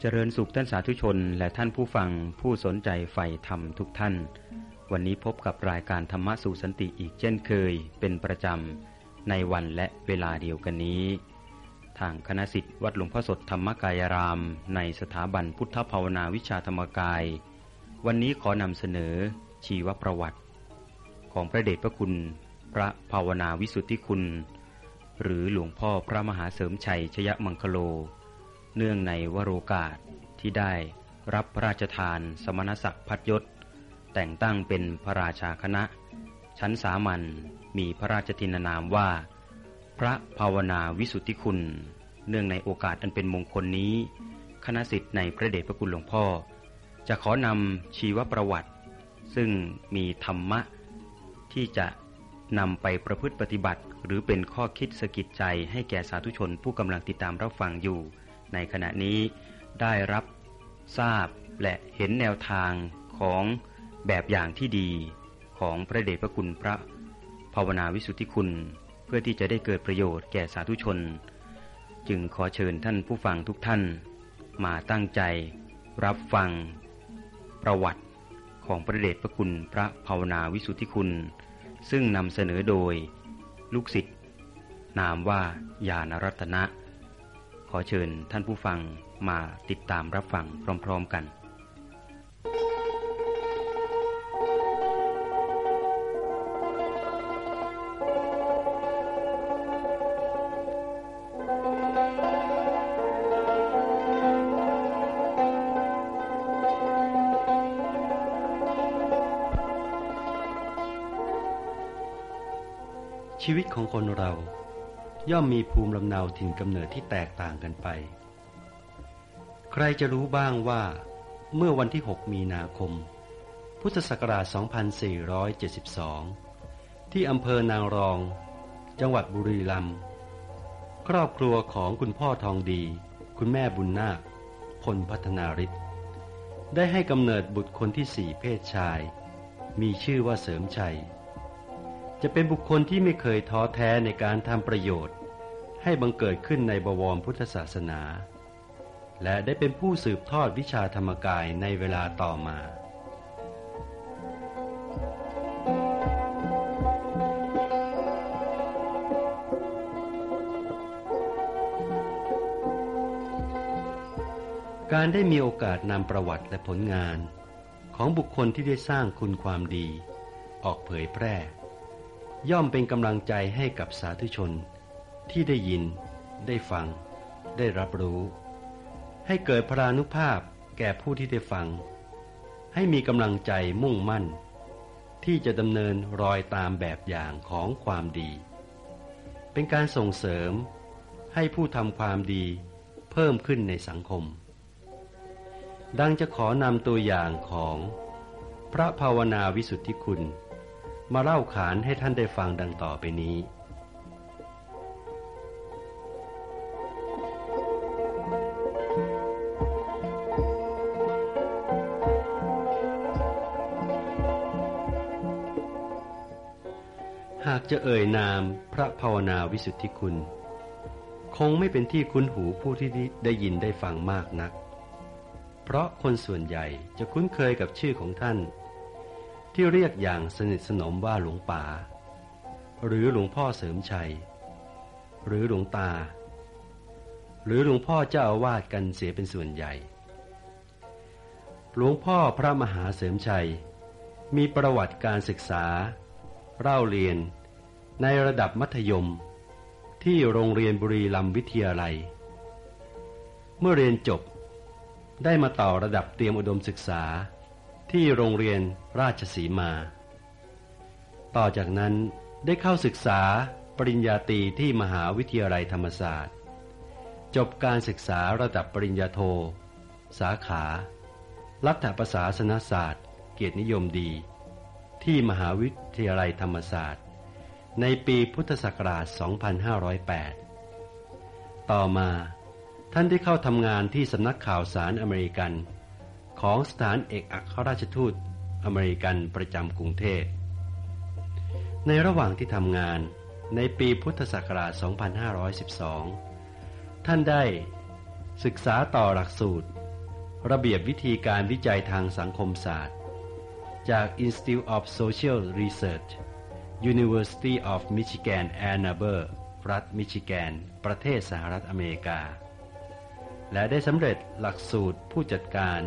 เจริญสุขท่านสาธุชนและท่านผู้ฟังผู้สนใจใฝ่ธรรมทุกท่าน วันนี้พบกับรายการธรรมะสู่สันติอีกเช่นเคย เป็นประจำในวันและเวลาเดียวกันนี้ ทางคณะสิทธิ์วัดหลวงพ่อสดธรรมกายราม ในสถาบันพุทธภาวนาวิชาธรรมกาย วันนี้ขอนำเสนอชีวประวัติ ของพระเดชพระคุณ พระภาวนาวิสุทธิคุณ หรือหลวงพ่อพระมหาเสริมชัยชยมังคโล เนื่องในวโรกาสที่ได้รับพระราชทานสมณศักดิ์พัดยศ แต่งตั้งเป็นพระราชาคณะ ชั้นสามัญมีพระราชทินานามว่า พระภาวนาวิสุทธิคุณ เนื่องในโอกาสอันเป็นมงคลนี้ คณะสิทธิ์ในพระเดชพระคุณหลวงพ่อ จะขอนำชีวประวัติ ซึ่งมีธรรมะที่จะ นำไปประพฤติปฏิบัติ หรือเป็นข้อคิดสกิดใจให้แก่สาธุชนผู้กำลังติดตามรับฟังอยู่ ในขณะนี้ได้รับทราบและเห็นแนวทางของแบบอย่างที่ดีของพระเดชพระคุณพระภาวนาวิสุทธิคุณ เพื่อที่จะได้เกิดประโยชน์แก่สาธุชน จึงขอเชิญท่านผู้ฟังทุกท่าน มาตั้งใจรับฟัง ประวัติของพระเดชพระคุณพระภาวนาวิสุทธิคุณ ซึ่งนำเสนอโดย ลูกศิษย์นามว่าญาณรัตนะ ขอเชิญท่านผู้ฟังมาติดตามรับฟังพร้อม ๆ กัน ชีวิตของคนเรา ย่อมมีภูมิลำเนาถิ่นกำเนิดที่แตกต่างกันไป ใครจะรู้บ้างว่า เมื่อวันที่ 6 มีนาคม พุทธศักราช 2472 ที่อำเภอนางรอง จังหวัดบุรีรัมย์ครอบครัวของคุณพ่อทองดี คุณแม่บุญนาคพลพัฒนาริศได้ให้กำเนิดบุตรคนที่สี่เพศชาย มีชื่อว่าเสริมชัย จะเป็นบุคคลที่ไม่เคยท้อแท้ในการทำประโยชน์ ให้บังเกิดขึ้นในบวรพุทธศาสนา และได้เป็นผู้สืบทอดวิชาธรรมกายในเวลาต่อมาการได้มีโอกาสนำประวัติและผลงาน ของบุคคลที่ได้สร้างคุณความดี ออกเผยแพร่ ย่อมเป็นกำลังใจให้กับสาธุชน ที่ได้ยิน ได้ฟัง ได้รับรู้ ให้เกิดพรานุภาพแก่ผู้ที่ได้ฟัง ให้มีกำลังใจมุ่งมั่น ที่จะดำเนินรอยตามแบบอย่างของความดี เป็นการส่งเสริมให้ผู้ทำความดีเพิ่มขึ้นในสังคม ดังจะขอนำตัวอย่างของพระภาวนาวิสุทธิคุณ มาเล่าขานให้ท่านได้ฟังดังต่อไปนี้ หากจะเอ่ยนามพระภาวนาวิสุทธิคุณ คงไม่เป็นที่คุ้นหูผู้ที่ได้ยินได้ฟังมากนัก เพราะคนส่วนใหญ่จะคุ้นเคยกับชื่อของท่าน ที่เรียกอย่างสนิทสนมว่าหลวงป่า หรือหลวงพ่อเสริมชัย หรือหลวงตา หรือหลวงพ่อเจ้าอาวาสกันเสียเป็นส่วนใหญ่ หลวงพ่อพระมหาเสริมชัย มีประวัติการศึกษา เล่าเรียน ในระดับมัธยม ที่โรงเรียนบุรีรัมย์วิทยาลัย เมื่อเรียนจบได้มาต่อระดับเตรียมอุดมศึกษา ที่โรงเรียนราชสีมา ต่อจากนั้นได้เข้าศึกษาปริญญาตรีที่มหาวิทยาลัยธรรมศาสตร์ จบการศึกษาระดับปริญญาโท สาขา รัฐประศาสนศาสตร์ เกียรตินิยมดี ที่มหาวิทยาลัยธรรมศาสตร์ ในปีพุทธศักราช 2508 ต่อมาท่านได้เข้าทำงานที่สำนักข่าวสารอเมริกัน ของสถานเอกอัครราชทูตอเมริกันประจำกรุงเทพ ในระหว่างที่ทำงานในปีพุทธศักราช 2512 ท่านได้ศึกษาต่อหลักสูตร ระเบียบวิธีการวิจัยทางสังคมศาสตร์ จาก Institute of Social Research University of Michigan Ann Arbor รัฐมิชิแกน ประเทศสหรัฐอเมริกา และได้สำเร็จหลักสูตรผู้จัดการ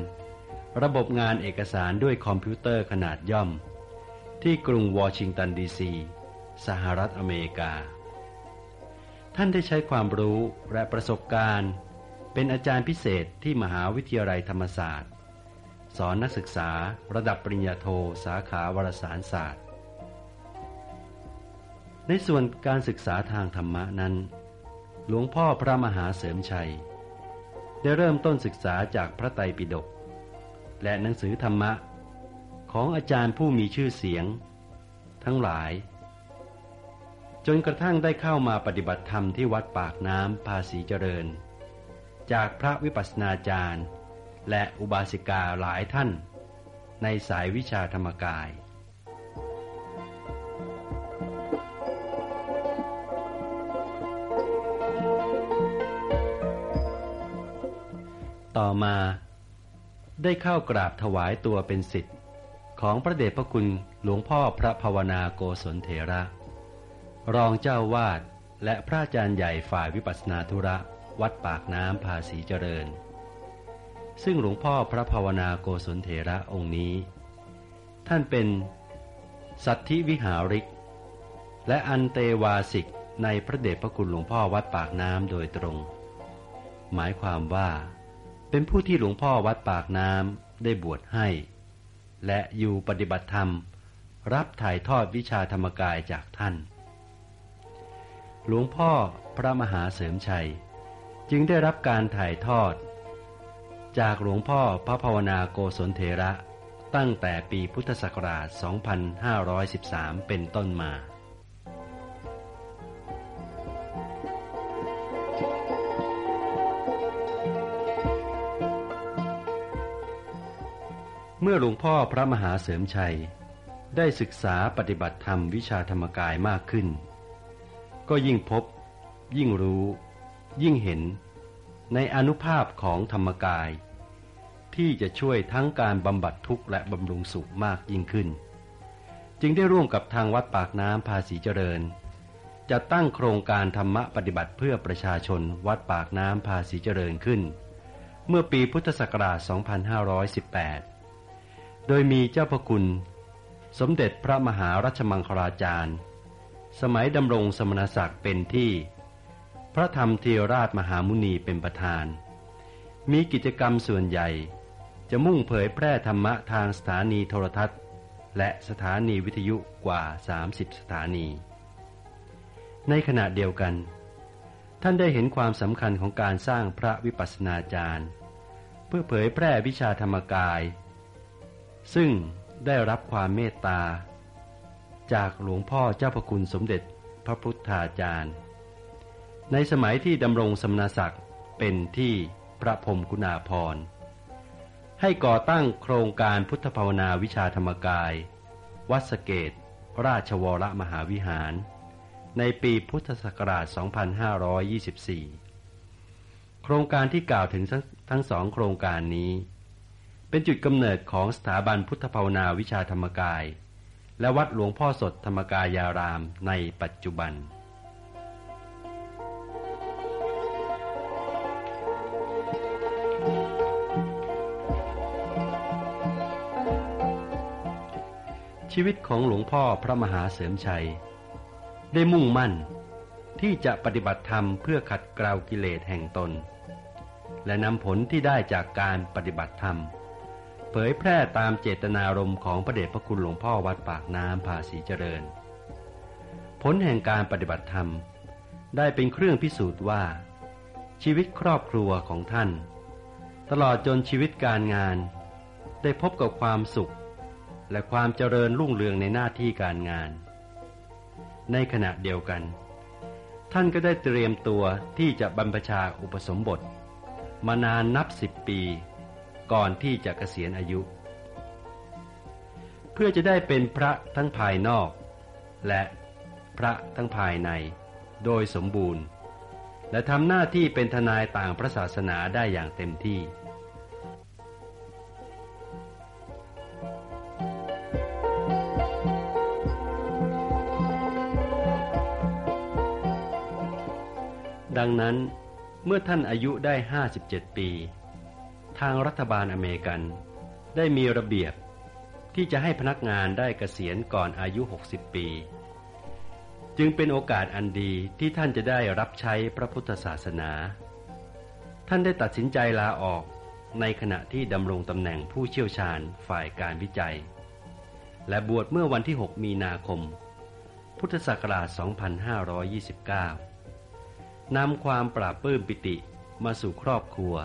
ระบบงานเอกสารด้วยคอมพิวเตอร์ขนาดย่อม ที่กรุงวอชิงตันดีซี สหรัฐอเมริกา ท่านได้ใช้ความรู้และประสบการณ์ เป็นอาจารย์พิเศษที่มหาวิทยาลัยธรรมศาสตร์ สอนนักศึกษาระดับปริญญาโทสาขาวารสารศาสตร์ ในส่วนการศึกษาทางธรรมะนั้น หลวงพ่อพระมหาเสริมชัย ได้เริ่มต้นศึกษาจากพระไตรปิฎก และหนังสือธรรมะ ของอาจารย์ผู้มีชื่อเสียง ทั้งหลาย จนกระทั่งได้เข้ามาปฏิบัติธรรมที่วัดปากน้ำภาษีเจริญ จากพระวิปัสสนาจารย์ และอุบาสิกาหลายท่าน ในสายวิชาธรรมกายต่อมา ได้เข้ากราบถวายตัวเป็นสิทธิ์ ของพระเดชพระคุณหลวงพ่อพระภาวนาโกศลเถระ รองเจ้าวาดและพระอาจารย์ใหญ่ฝ่ายวิปัสนาธุระ วัดปากน้ำภาษีเจริญ ซึ่งหลวงพ่อพระภาวนาโกศลเถระองค์นี้ ท่านเป็นสัตธิวิหาริก และอันเตวาสิกในพระเดชพระคุณหลวงพ่อวัดปากน้ำโดยตรง หมายความว่า เป็นผู้ที่หลวงพ่อวัดปากน้ำได้บวชให้ และอยู่ปฏิบัติธรรม รับถ่ายทอดวิชาธรรมกายจากท่าน หลวงพ่อพระมหาเสริมชัย จึงได้รับการถ่ายทอด จากหลวงพ่อพระภาวนาโกศลเถระตั้งแต่ปีพุทธศักราช 2513 เป็นต้นมา เมื่อหลวงพ่อพระมหาเสริมชัย ได้ศึกษาปฏิบัติธรรมวิชาธรรมกายมากขึ้น ก็ยิ่งพบ ยิ่งรู้ ยิ่งเห็น ในอนุภาพของธรรมกาย ที่จะช่วยทั้งการบำบัดทุกข์และบำรุงสุขมากยิ่งขึ้น จึงได้ร่วมกับทางวัดปากน้ำภาษีเจริญจะตั้งโครงการธรรมะปฏิบัติเพื่อประชาชนวัดปากน้ำภาษีเจริญขึ้น เมื่อปีพุทธศักราช 2518 โดยมีเจ้าพระคุณ สมเด็จพระมหารัชมังคลาจารย์ สมัยดำรงสมณศักดิ์เป็นที่ พระธรรมเทราชมหามุนีเป็นประธาน มีกิจกรรมส่วนใหญ่ จะมุ่งเผยแพร่ธรรมะทางสถานีโทรทัศน์ และสถานีวิทยุกว่า 30 สถานี ในขณะเดียวกัน ท่านได้เห็นความสำคัญของการสร้างพระวิปัสสนาจารย์ เพื่อเผยแพร่วิชาธรรมกาย ซึ่งได้รับความเมตตา จากหลวงพ่อเจ้าพระคุณสมเด็จพระพุทธาจารย์ ในสมัยที่ดำรงสมณศักดิ์เป็นที่พระพรมกุณาพร ให้ก่อตั้งโครงการพุทธภาวนาวิชาธรรมกาย วัดสเกต ราชวรมหาวิหาร ในปีพุทธศักราช 2524 โครงการที่กล่าวถึงทั้งสองโครงการนี้ เป็นจุดกำเนิดของสถาบันพุทธภาวนาวิชาธรรมกาย และวัดหลวงพ่อสดธรรมกายารามในปัจจุบันชีวิตของหลวงพ่อพระมหาเสริมชัย ได้มุ่งมั่นที่จะปฏิบัติธรรมเพื่อขัดเกลากิเลสแห่งตน และนำผลที่ได้จากการปฏิบัติธรรม ผยแพร่ตามเจตนารมณ์ของพระเดชพระคุณหลวงพ่อวัดปากน้ำภาษีเจริญ ผลแห่งการปฏิบัติธรรม ได้เป็นเครื่องพิสูจน์ว่า ชีวิตครอบครัวของท่าน ตลอดจนชีวิตการงาน ได้พบกับความสุข และความเจริญรุ่งเรืองในหน้าที่การงาน ในขณะเดียวกัน ท่านก็ได้เตรียมตัวที่จะบรรพชาอุปสมบท มานานนับสิบปี ก่อนที่จะเกษียณอายุ เพื่อจะได้เป็นพระทั้งภายนอก และพระทั้งภายใน โดยสมบูรณ์ และทำหน้าที่เป็นทนายต่างพระศาสนาได้อย่างเต็มที่ดังนั้นเมื่อท่านอายุได้ 57 ปี ทางรัฐบาลอเมริกัน ได้มีระเบียบที่จะให้พนักงานได้เกษียณก่อนอายุ 60 ปี จึงเป็นโอกาสอันดีที่ท่านจะได้รับใช้พระพุทธศาสนา ท่านได้ตัดสินใจลาออกในขณะที่ดำรงตำแหน่งผู้เชี่ยวชาญฝ่ายการวิจัย และบวชเมื่อวันที่ 6 มีนาคม พุทธศักราช 2529 นำความปราบปื้มปิติมาสู่ครอบครัว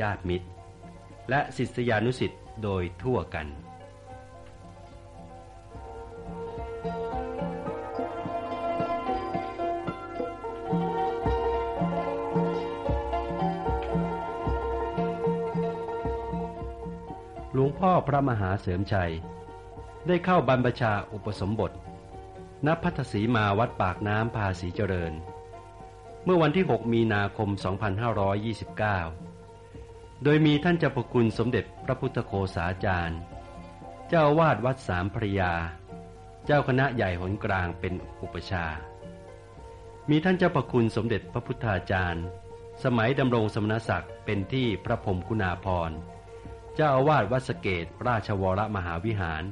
ญาติมิตร และศิษยานุสิ์โดยทั่วกันหลวงพ่อพระมหาเสริมชัย ได้เข้าบรรพชาอุปสมบท ณ พัทสีมาวัดปากน้ำภาษีเจริญ เมื่อวันที่ 6 มีนาคม 2529 โดยมีท่านเจ้าพระคุณสมเด็จพระพุทธโฆษาจารย์ เจ้าวาดวัดสามพระยา เจ้าคณะใหญ่หนกลางเป็นอุปชา มีท่านเจ้าพระคุณสมเด็จพระพุทธาจารย์ สมัยดำรงสมณศักดิ์เป็นที่พระพรมคุณาภรเจ้าอาวาสวัดสเกตราชวรมหาวิหาร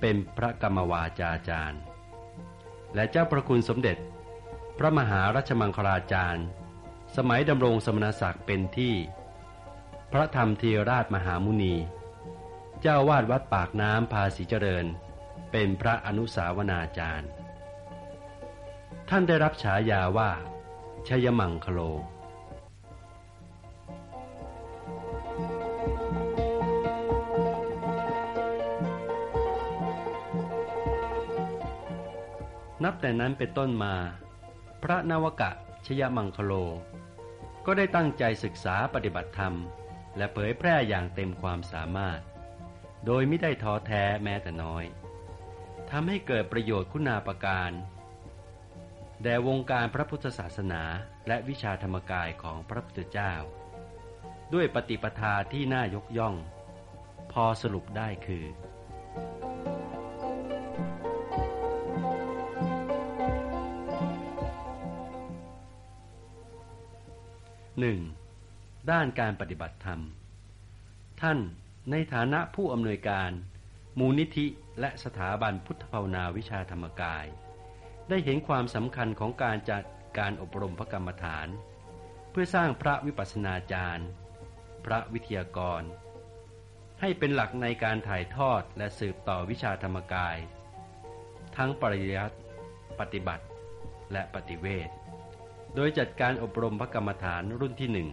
เป็นพระกรรมวาจาจารย์ และเจ้าประคุณสมเด็จ พระมหารัชมังคลาจารย์ สมัยดำรงสมณศักดิ์เป็นที่ พระธรรมเทราชมหามุนี เจ้าวาดวัดปากน้ำภาษีเจริญ เป็นพระอนุสาวนาจารย์ ท่านได้รับฉายาว่า ชยมังคโลนับแต่นั้นเป็นต้นมา พระนวกะชยมังคโล ก็ได้ตั้งใจศึกษาปฏิบัติธรรม และเผยแพร่อย่างเต็มความสามารถ โดยไม่ได้ท้อแท้แม้แต่น้อยทำให้เกิดประโยชน์คุณาประการ แด่วงการพระพุทธศาสนาและวิชาธรรมกายของพระพุทธเจ้า ด้วยปฏิปทาที่น่ายกย่อง พอสรุปได้คือหนึ่ง ด้านการปฏิบัติธรรม ท่านในฐานะผู้อำนวยการ มูลนิธิและสถาบันพุทธภาวนาวิชาธรรมกาย ได้เห็นความสำคัญของการจัดการอบรมพระกรรมฐาน เพื่อสร้างพระวิปัสสนาจารย์ พระวิทยากร ให้เป็นหลักในการถ่ายทอดและสืบต่อวิชาธรรมกาย ทั้งปริยัติปฏิบัติและปฏิเวทโดยจัดการอบรมพระกรรมฐานรุ่นที่หนึ่ง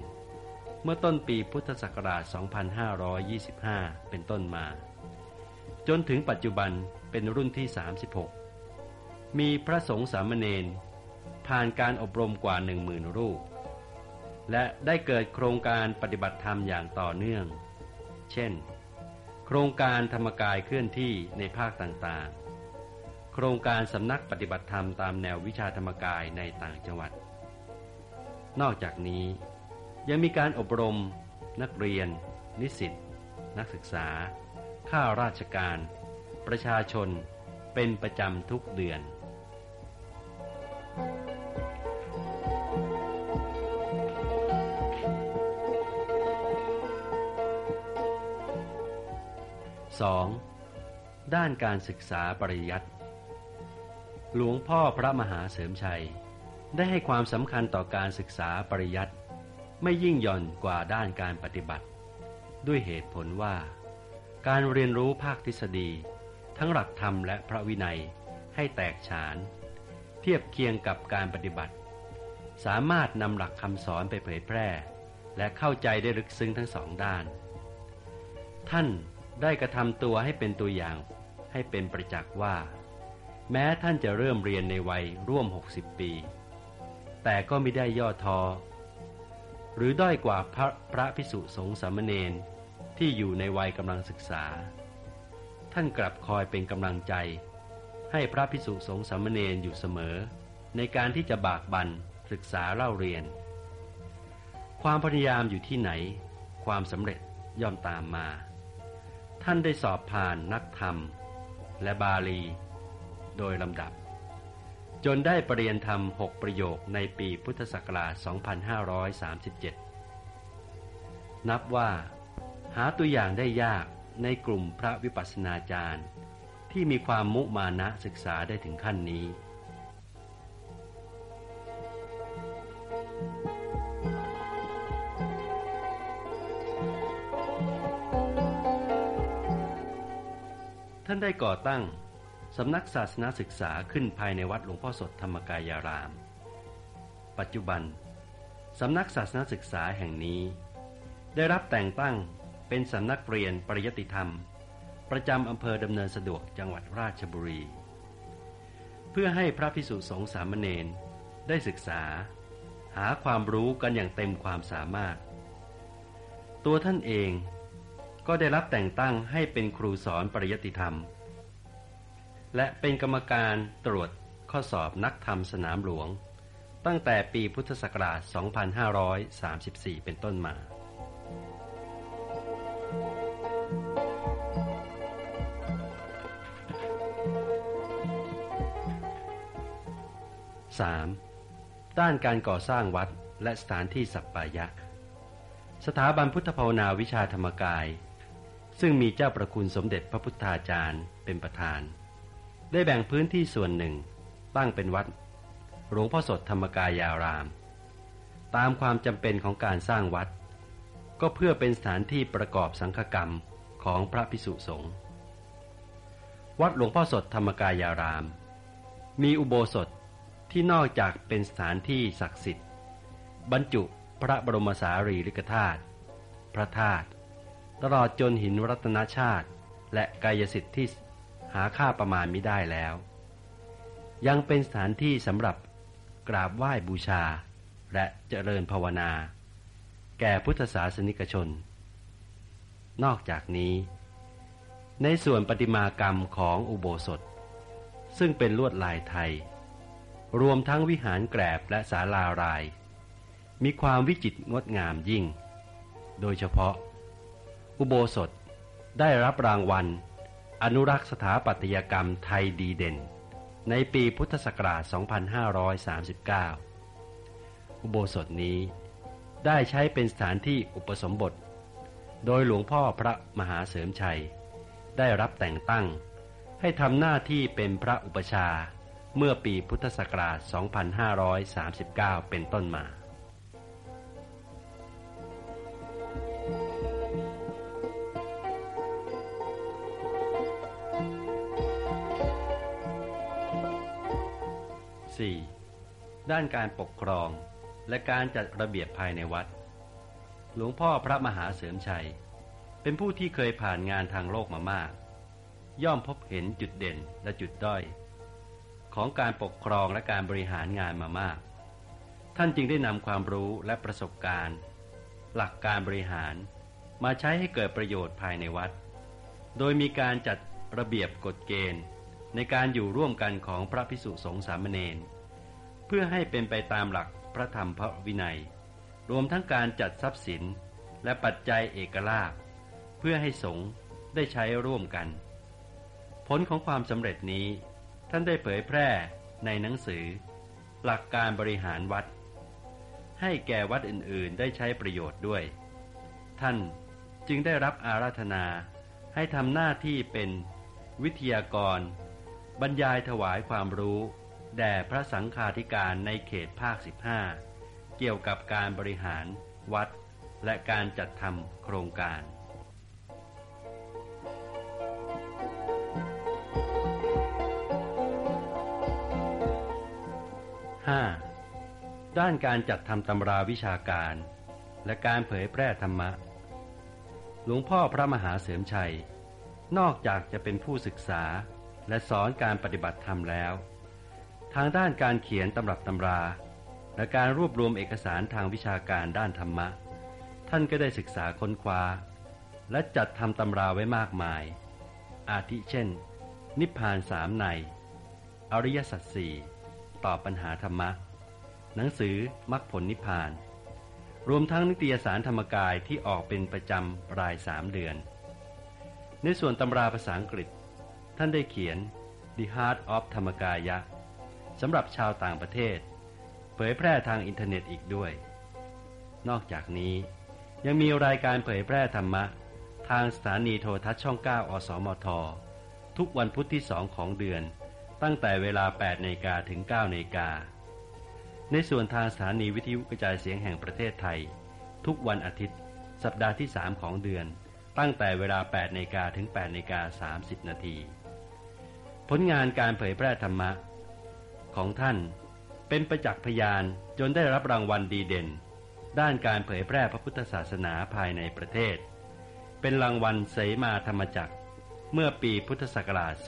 เมื่อต้นปีพุทธศักราช 2525 เป็นต้นมา จนถึงปัจจุบันเป็นรุ่นที่ 36 มีพระสงฆ์สามเณรผ่านการอบรมกว่า 10,000 รูป และได้เกิดโครงการปฏิบัติธรรมอย่างต่อเนื่อง เช่น โครงการธรรมกายเคลื่อนที่ในภาคต่างๆ โครงการสำนักปฏิบัติธรรมตามแนววิชาธรรมกายในต่างจังหวัด นอกจากนี้ ยังมีการอบรม นักเรียน นิสิต นักศึกษา ข้าราชการ ประชาชน เป็นประจำทุกเดือน 2. ด้านการศึกษาปริยัติ หลวงพ่อพระมหาเสริมชัย ได้ให้ความสำคัญต่อการศึกษาปริยัติ ไม่ยิ่งหย่อนกว่าด้านการปฏิบัติ ด้วยเหตุผลว่า การเรียนรู้ภาคทฤษฎี ทั้งหลักธรรมและพระวินัยให้แตกฉาน เทียบเคียงกับการปฏิบัติ สามารถนำหลักคำสอนไปเผยแพร่ และเข้าใจได้ลึกซึ้งทั้งสองด้าน ท่านได้กระทำตัวให้เป็นตัวอย่างให้เป็นประจักษ์ว่า แม้ท่านจะเริ่มเรียนในวัยร่วม 60 ปี แต่ก็ไม่ได้ย่อท้อ หรือด้อยกว่าพระพระพิสุสงฆ์สามเณรที่อยู่ในวัยกำลังศึกษา ท่านกลับคอยเป็นกำลังใจ ให้พระพิสุสงฆ์สามเณรอยู่เสมอ ในการที่จะบากบันศึกษาเล่าเรียน ความพยายามอยู่ที่ไหน ความสำเร็จย่อมตามมา ท่านได้สอบผ่านนักธรรม และบาลี โดยลำดับ จนได้ปรริยนธรรมหกประโยคในปีพุทธศักราช 2537 นับว่า หาตัวอย่างได้ยากในกลุ่มพระวิปัสสนาจารย์ ที่มีความมุมานะศึกษาได้ถึงขั้นนี้ ท่านได้ก่อตั้ง สำนักศาสนาศึกษาขึ้นภายในวัดหลวงพ่อสดธรรมกายาราม ปัจจุบัน สำนักศาสนาศึกษาแห่งนี้ ได้รับแต่งตั้งเป็นสำนักเรียนปริยติธรรม ประจำอำเภอดำเนินสะดวกจังหวัดราชบุรี เพื่อให้พระพิสุสงฆ์สามเณรได้ศึกษา หาความรู้กันอย่างเต็มความสามารถ ตัวท่านเองก็ได้รับแต่งตั้งให้เป็นครูสอนปริยติธรรม และเป็นกรรมการตรวจข้อสอบนักธรรมสนามหลวง ตั้งแต่ปีพุทธศักราช 2534 เป็นต้นมา 3. ด้านการก่อสร้างวัดและสถานที่สัปปายะ สถาบันพุทธภาวนาวิชาธรรมกาย ซึ่งมีเจ้าประคุณสมเด็จพระพุทธาจารย์เป็นประธาน ได้แบ่งพื้นที่ส่วนหนึ่ง ตั้งเป็นวัด หลวงพ่อสดธรรมกายาราม ตามความจำเป็นของการสร้างวัด ก็เพื่อเป็นสถานที่ประกอบสังฆกรรมของพระพิสุสงฆ์วัดหลวงพ่อสดธรรมกายาราม มีอุโบสถที่นอกจากเป็นสถานที่ศักดิ์สิทธิ์ บรรจุพระบรมสารีริกธาตุพระธาตุตลอดจนหินรัตนชาติ และกายสิทธิ์ที่ หาค่าประมาณไม่ได้แล้ว ยังเป็นสถานที่สำหรับกราบไหว้บูชา และเจริญภาวนา แก่พุทธศาสนิกชน นอกจากนี้ ในส่วนปฏิมากรรมของอุโบสถ ซึ่งเป็นลวดลายไทย รวมทั้งวิหารแกรบและศาลาราย มีความวิจิตรงดงามยิ่ง โดยเฉพาะ อุโบสถได้รับรางวัล อนุรักษ์สถาปัตยกรรมไทยดีเด่น ในปีพุทธศักราช 2539 อุโบสถนี้ได้ใช้เป็นสถานที่อุปสมบท โดยหลวงพ่อพระมหาเสริมชัย ได้รับแต่งตั้ง ให้ทำหน้าที่เป็นพระอุปชาเมื่อปีพุทธศักราช 2539 เป็นต้นมา 4. ด้านการปกครองและการจัดระเบียบภายในวัด หลวงพ่อพระมหาเสริมชัย เป็นผู้ที่เคยผ่านงานทางโลกมามาก ย่อมพบเห็นจุดเด่นและจุดด้อย ของการปกครองและการบริหารงานมามาก ท่านจึงได้นำความรู้และประสบการณ์ หลักการบริหารมาใช้ให้เกิดประโยชน์ภายในวัด โดยมีการจัดระเบียบกฎเกณฑ์ ในการอยู่ร่วมกันของพระพิสุสงฆ์สามเณรเพื่อให้เป็นไปตามหลักพระธรรมพระวินัย รวมทั้งการจัดทรัพย์สินและปัจจัยเอกลาภเพื่อให้สงฆ์ได้ใช้ร่วมกัน ผลของความสำเร็จนี้ท่านได้เผยแพร่ในหนังสือ หลักการบริหารวัด ให้แก่วัดอื่นๆ ได้ใช้ประโยชน์ด้วย ท่านจึงได้รับอาราธนาให้ทำหน้าที่เป็นวิทยากร บรรยายถวายความรู้ แด่พระสังฆาธิการในเขตภาค 15 เกี่ยวกับการบริหารวัด และการจัดทำโครงการ 5. ด้านการจัดทำตำราวิชาการ และการเผยแพร่ธรรมะ หลวงพ่อพระมหาเสริมชัย นอกจากจะเป็นผู้ศึกษา และสอนการปฏิบัติธรรมแล้ว ทางด้านการเขียนตำรับตำรา และการรวบรวมเอกสารทางวิชาการด้านธรรมะ ท่านก็ได้ศึกษาค้นคว้า และจัดทำตำราไว้มากมาย อาทิเช่น นิพพานสามใน อริยสัจสี่ตอบปัญหาธรรมะ หนังสือมรรคผลนิพพาน รวมทั้งนิตยสารธรรมกายที่ออกเป็นประจำรายสามเดือน ในส่วนตำราภาษาอังกฤษ ท่านได้เขียน The Heart of ธรรมกายะสำหรับชาวต่างประเทศ เผยแพร่ทางอินเทอร์เน็ตอีกด้วย นอกจากนี้ยังมีรายการเผยแพร่ธรรมะ ทางสถานีโทรทัศน์ช่อง 9 อสมท ทุกวันพุธที่สองของเดือน ตั้งแต่เวลา8นาฬิกาถึง9นาฬิกา ในส่วนทางสถานีวิทยุกระจายเสียงแห่งประเทศไทย ทุกวันอาทิตย์ สัปดาห์ที่ 3 ของเดือน ตั้งแต่เวลา8นาฬิกาถึง8นาฬิกา30นาที ผลงานการเผยแพร่ธรรมะ ของท่านเป็นประจักษ์พยานจนได้รับรางวัลดีเด่น ด้านการเผยแพร่พระพุทธศาสนาภายในประเทศ เป็นรางวัลเสมาธรรมจักรเมื่อปีพุทธศักราช 2536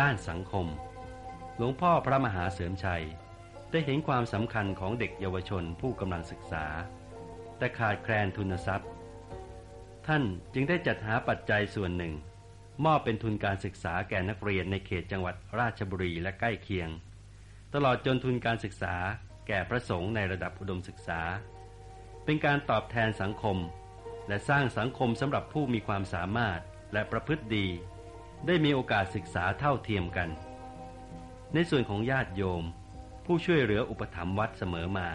ด้านสังคม หลวงพ่อพระมหาเสริมชัย ได้เห็นความสำคัญของเด็กเยาวชนผู้กำลังศึกษา แต่ขาดแคลนทุนทรัพย์ ท่านจึงได้จัดหาปัจจัยส่วนหนึ่ง มอบเป็นทุนการศึกษาแก่นักเรียนในเขตจังหวัดราชบุรีและใกล้เคียง ตลอดจนทุนการศึกษาแก่พระสงฆ์ในระดับอุดมศึกษา เป็นการตอบแทนสังคม และสร้างสังคมสำหรับผู้มีความสามารถและประพฤติดี ได้มีโอกาสศึกษาเท่าเทียมกัน ในส่วนของญาติโยม ผู้ช่วยเหลืออุปถัมภ์วัดเสมอมา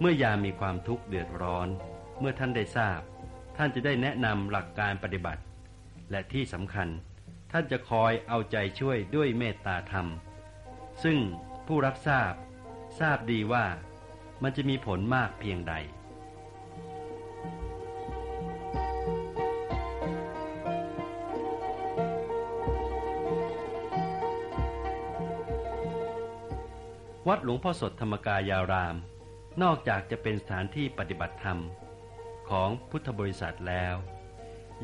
เมื่อยามมีความทุกข์เดือดร้อน เมื่อท่านได้ทราบ ท่านจะได้แนะนำหลักการปฏิบัติ และที่สำคัญ ท่านจะคอยเอาใจช่วยด้วยเมตตาธรรม ซึ่งผู้รับทราบ ทราบดีว่ามันจะมีผลมากเพียงใด วัดหลวงพ่อสดธรรมกายาราม นอกจากจะเป็นสถานที่ปฏิบัติธรรมของพุทธบริษัทแล้ว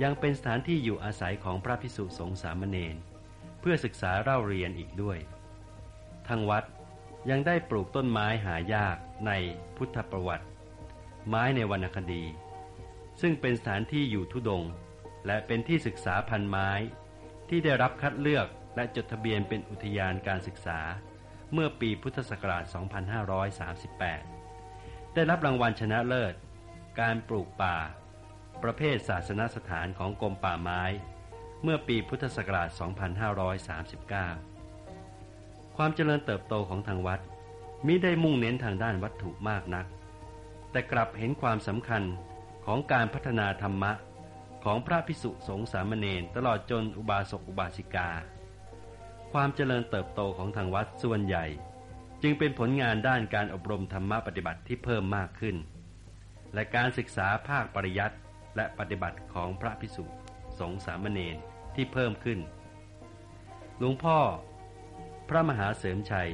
ยังเป็นสถานที่อยู่อาศัยของพระพิสุสงฆ์สามเณรเพื่อศึกษาเล่าเรียนอีกด้วย ทางวัดยังได้ปลูกต้นไม้หายากในพุทธประวัติ ไม้ในวรรณคดี ซึ่งเป็นสถานที่อยู่ทุดง และเป็นที่ศึกษาพันไม้ ที่ได้รับคัดเลือกและจดทะเบียนเป็นอุทยานการศึกษา เมื่อปีพุทธศักราช 2538 ได้รับรางวัลชนะเลิศ การปลูกป่า ประเภทศาสนสถานของกรมป่าไม้ เมื่อปีพุทธศักราช 2539 ความเจริญเติบโตของทางวัดมิได้มุ่งเน้นทางด้านวัตถุมากนัก แต่กลับเห็นความสำคัญของการพัฒนาธรรมะของพระพิสุสงฆ์สามเณรตลอดจนอุบาสกอุบาสิกา ความเจริญเติบโตของทางวัดส่วนใหญ่ จึงเป็นผลงานด้านการอบรมธรรมะปฏิบัติที่เพิ่มมากขึ้น และการศึกษาภาคปริยัติและปฏิบัติของพระพิสุสงฆ์สามเณรที่เพิ่มขึ้น หลวงพ่อ พระมหาเสริมชัย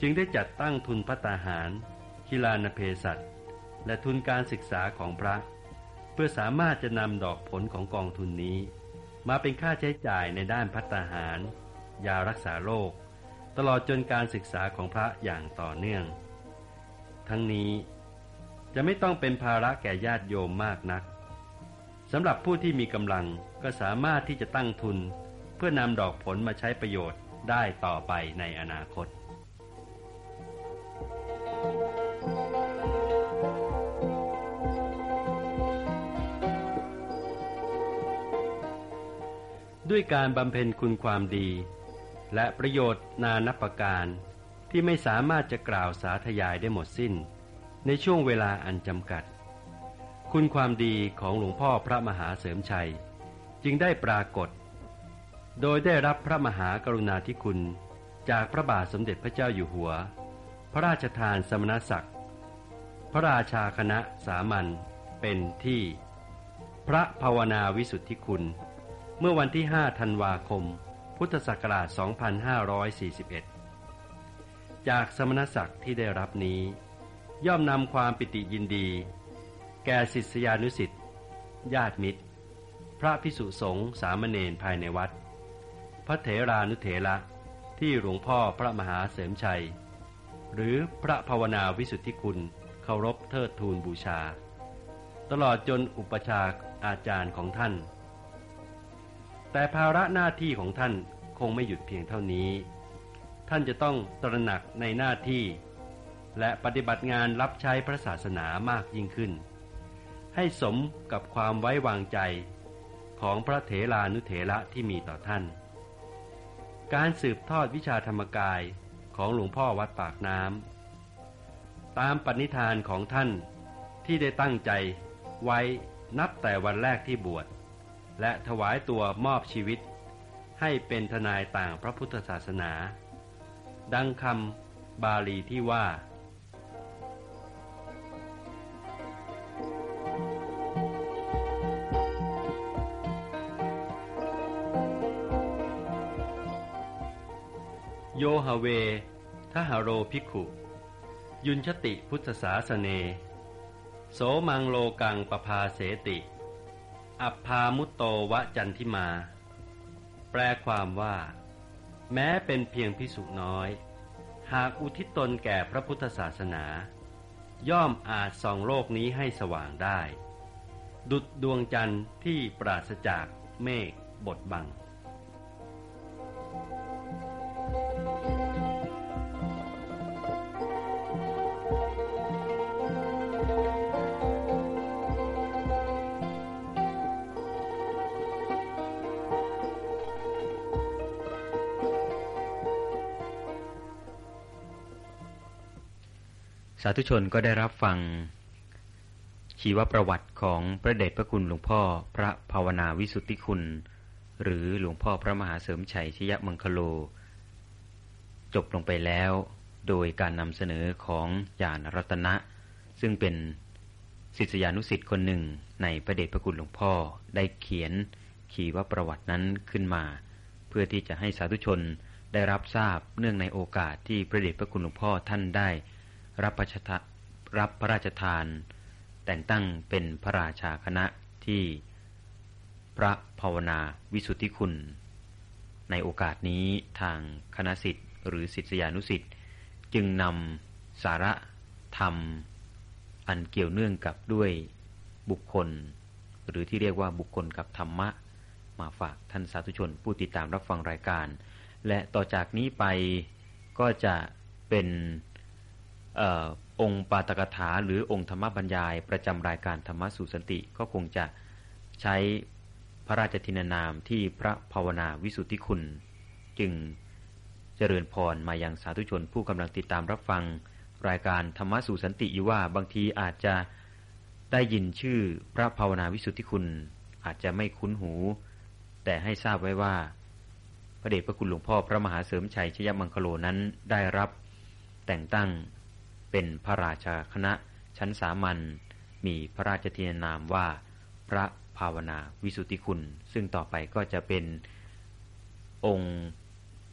จึงได้จัดตั้งทุนพัตาหารกีฬานเพศัตและทุนการศึกษาของพระ เพื่อสามารถจะนำดอกผลของกองทุนนี้ มาเป็นค่าใช้จ่ายในด้านพัตาหาร ยารักษาโรคตลอดจนการศึกษาของพระอย่างต่อเนื่อง ทั้งนี้จะไม่ต้องเป็นภาระแก่ญาติโยมมากนักสำหรับผู้ที่มีกำลังก็สามารถที่จะตั้งทุน เพื่อนำดอกผลมาใช้ประโยชน์ได้ต่อไปในอนาคตด้วยการบำเพ็ญคุณความดี และประโยชน์นานับประการ ที่ไม่สามารถจะกล่าวสาธยายได้หมดสิ้น ในช่วงเวลาอันจำกัด คุณความดีของหลวงพ่อพระมหาเสริมชัย จึงได้ปรากฏ โดยได้รับพระมหากรุณาธิคุณ จากพระบาทสมเด็จพระเจ้าอยู่หัว พระราชทานสมณศักดิ์ พระราชาคณะสามัญเป็นที่ พระภาวนาวิสุทธิคุณ เมื่อวันที่ 5 ธันวาคม พุทธศักราช 2541 จากสมณศักดิ์ที่ได้รับนี้ ย่อมนำความปิติยินดี แก่ศิษยานุสิ์ญาติมิตร พระพิสุสงฆ์สามเณรภายในวัด พระเถรานุเถระที่หลวงพ่อพระมหาเสริมชัย หรือพระภาวนาวิสุทธิคุณเคารพเทิดทูนบูชา ตลอดจนอุปชาอาจารย์ของท่าน แต่ภาระหน้าที่ของท่านคงไม่หยุดเพียงเท่านี้ ท่านจะต้องตระหนักในหน้าที่ และปฏิบัติงานรับใช้พระศาสนามากยิ่งขึ้น ให้สมกับความไว้วางใจของพระเถรานุเถระที่มีต่อท่าน การสืบทอดวิชาธรรมกายของหลวงพ่อวัดปากน้ำตามปณิธานของท่านที่ได้ตั้งใจไว้นับแต่วันแรกที่บวช และถวายตัวมอบชีวิต ให้เป็นทนายต่างพระพุทธศาสนา ดังคำบาลีที่ว่า โยฮเวทหโรภิกขุ ยุนชติพุทธศาสเน โสมังโลกังปภาเสติ อัพพามุตโตวจันทิมา แปลความว่า แม้เป็นเพียงพิสุน้อย หากอุทิศตนแก่พระพุทธศาสนา ย่อมอาจส่องโลกนี้ให้สว่างได้ ดุดดวงจันทร์ที่ปราศจากเมฆบดบังาธุชนก็ได้รับฟัง ชีวประวัติของพระเดชพระคุณหลวงพ่อพระภาวนาวิสุทธิคุณ หรือหลวงพ่อพระมหาเสริมชัยชยมังคโล จบลงไปแล้ว โดยการนำเสนอของญาณรัตนะ ซึ่งเป็นศิษยานุสิษย์คนหนึ่งในพระเดชพระคุณหลวงพ่อได้เขียนขีวประวัตินั้นขึ้นมา เพื่อที่จะให้สาธุชนได้รับทราบเนื่องในโอกาสที่พระเดชพระคุณหลวงพ่อท่านได้ รับพระราชรับพระราชทาน แต่งตั้งเป็นพระราชาคณะที่พระภาวนาวิสุทธิคุณ ในโอกาสนี้ทางคณะสิทธิ์หรือศิษยานุสิทธิ์จึงนำสาระธรรม อันเกี่ยวเนื่องกับด้วยบุคคล หรือที่เรียกว่าบุคคลกับธรรมะ มาฝากท่านสาธุชนผู้ติดตามรับฟังรายการ และต่อจากนี้ไปก็จะเป็น องค์ปาตกถาหรือองค์ธรรมบรรยาย ประจำรายการธรรมสุสันติก็คงจะใช้พระราชทินานามที่พระภาวนาวิสุทธิคุณ จึงเจริญพรมายังสาธุชนผู้กำลังติดตามรับฟัง รายการธรรมสุสันติอยู่ว่าบางทีอาจจะได้ยินชื่อพระภาวนาวิสุทธิคุณ อาจจะไม่คุ้นหู แต่ให้ทราบไว้ว่า พระเดชพระคุณหลวงพ่อพระมหาเสริมชัยชยมังคโลนั้นได้รับแต่งตั้ง เป็นพระราชาคณะชั้นสามัญมีพระราชทินนามว่า พระภาวนาวิสุทธิคุณ ซึ่งต่อไปก็จะเป็นองค์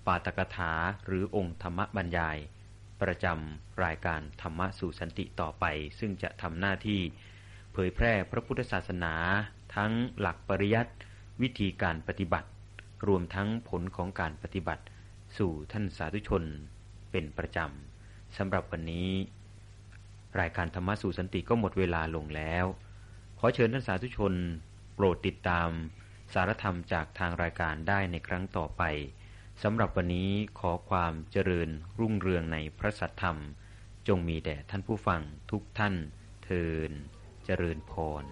ปาตกถาหรือองค์ธรรมบรรยาย ประจำรายการธรรมะสู่สันติต่อไป ซึ่งจะทำหน้าที่ เผยแพร่พระพุทธศาสนา ทั้งหลักปริยัติวิธีการปฏิบัติ รวมทั้งผลของการปฏิบัติ สู่ท่านสาธุชนเป็นประจำ สำหรับวันนี้ รายการธรรมะสู่สันติก็หมดเวลาลงแล้ว ขอเชิญท่านสาธุชน โปรดติดตาม สารธรรมจากทางรายการได้ในครั้งต่อไปสำหรับวันนี้ขอความเจริญรุ่งเรืองในพระสัทธรรม จงมีแด่ท่านผู้ฟังทุกท่านเทินเจริญพร